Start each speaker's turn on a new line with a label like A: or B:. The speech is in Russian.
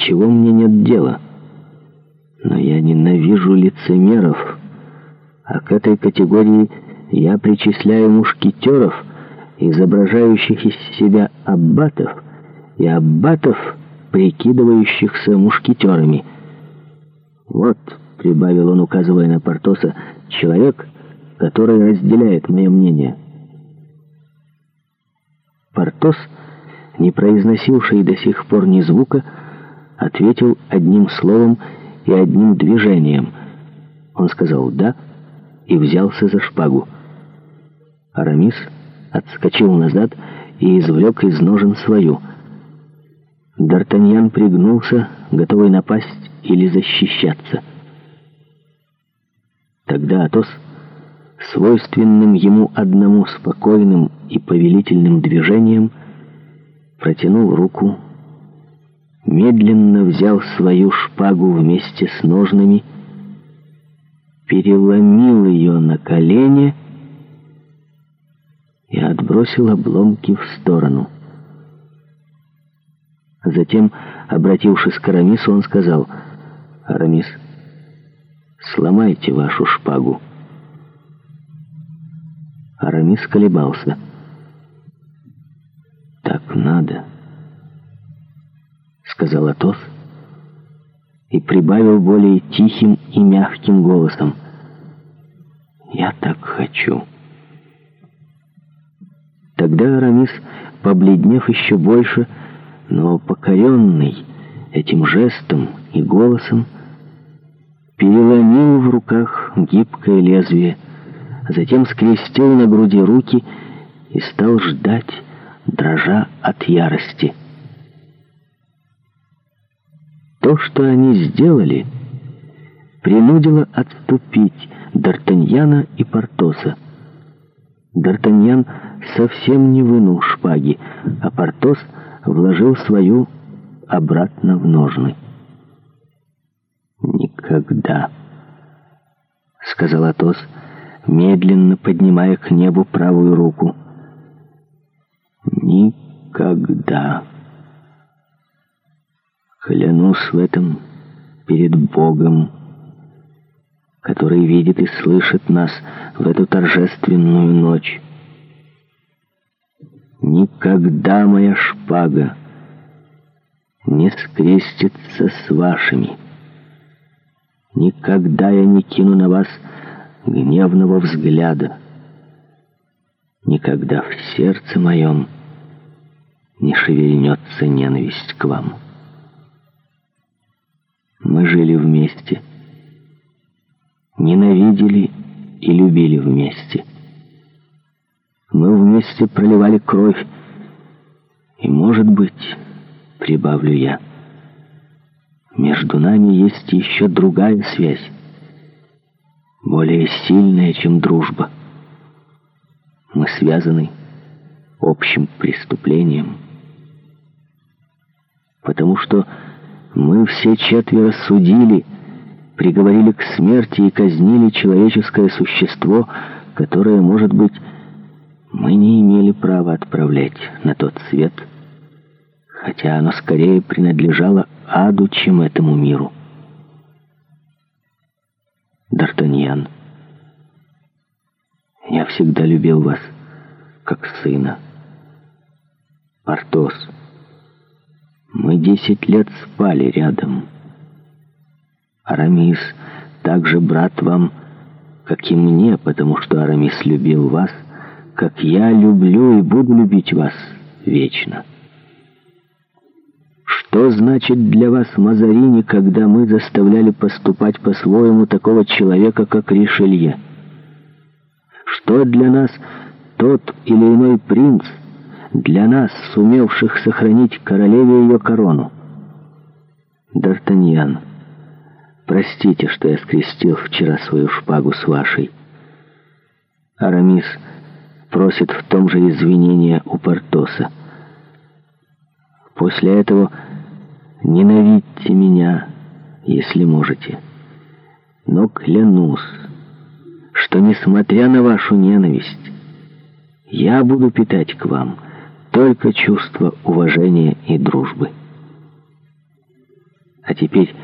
A: чего мне нет дела. Но я ненавижу лицемеров, а к этой категории я причисляю мушкетеров, изображающих из себя аббатов, и аббатов, прикидывающихся мушкетерами. «Вот», — прибавил он, указывая на Портоса, — «человек, который разделяет мое мнение». Портос, не произносивший до сих пор ни звука, — ответил одним словом и одним движением. Он сказал «да» и взялся за шпагу. Арамис отскочил назад и извлек из ножен свою. Д'Артаньян пригнулся, готовый напасть или защищаться. Тогда Атос, свойственным ему одному спокойным и повелительным движением, протянул руку медленно взял свою шпагу вместе с ножными, переломил ее на колени и отбросил обломки в сторону. Затем, обратившись к Арамису, он сказал, «Арамис, сломайте вашу шпагу». Арамис колебался. «Так надо» сказал Атос и прибавил более тихим и мягким голосом. «Я так хочу». Тогда Арамис, побледнев еще больше, но покоренный этим жестом и голосом, переломил в руках гибкое лезвие, затем скрестил на груди руки и стал ждать, дрожа от ярости. То, что они сделали, принудило отступить Д'Артаньяна и Портоса. Д'Артаньян совсем не вынул шпаги, а Портос вложил свою обратно в ножны. «Никогда», — сказал Атос, медленно поднимая к небу правую руку. «Никогда». Клянусь в этом перед Богом, который видит и слышит нас в эту торжественную ночь. Никогда моя шпага не скрестится с вашими. Никогда я не кину на вас гневного взгляда. Никогда в сердце моем не шевельнется ненависть к вам». Мы жили вместе. Ненавидели и любили вместе. Мы вместе проливали кровь. И, может быть, прибавлю я, между нами есть еще другая связь, более сильная, чем дружба. Мы связаны общим преступлением, потому что... Мы все четверо судили, приговорили к смерти и казнили человеческое существо, которое, может быть, мы не имели права отправлять на тот свет, хотя оно скорее принадлежало аду, чем этому миру. Д'Артаньян, я всегда любил вас, как сына. Портос — мы десять лет спали рядом. Арамис также брат вам, как и мне, потому что Арамис любил вас, как я люблю и буду любить вас вечно. Что значит для вас Мазарини, когда мы заставляли поступать по-своему такого человека, как Ришелье? Что для нас тот или иной принц, для нас, сумевших сохранить королеве ее корону. Д'Артаньян, простите, что я скрестил вчера свою шпагу с вашей. Арамис просит в том же извинения у Портоса. После этого ненавидьте меня, если можете. Но клянусь, что несмотря на вашу ненависть, я буду питать к вам — только чувство уважения и дружбы. А теперь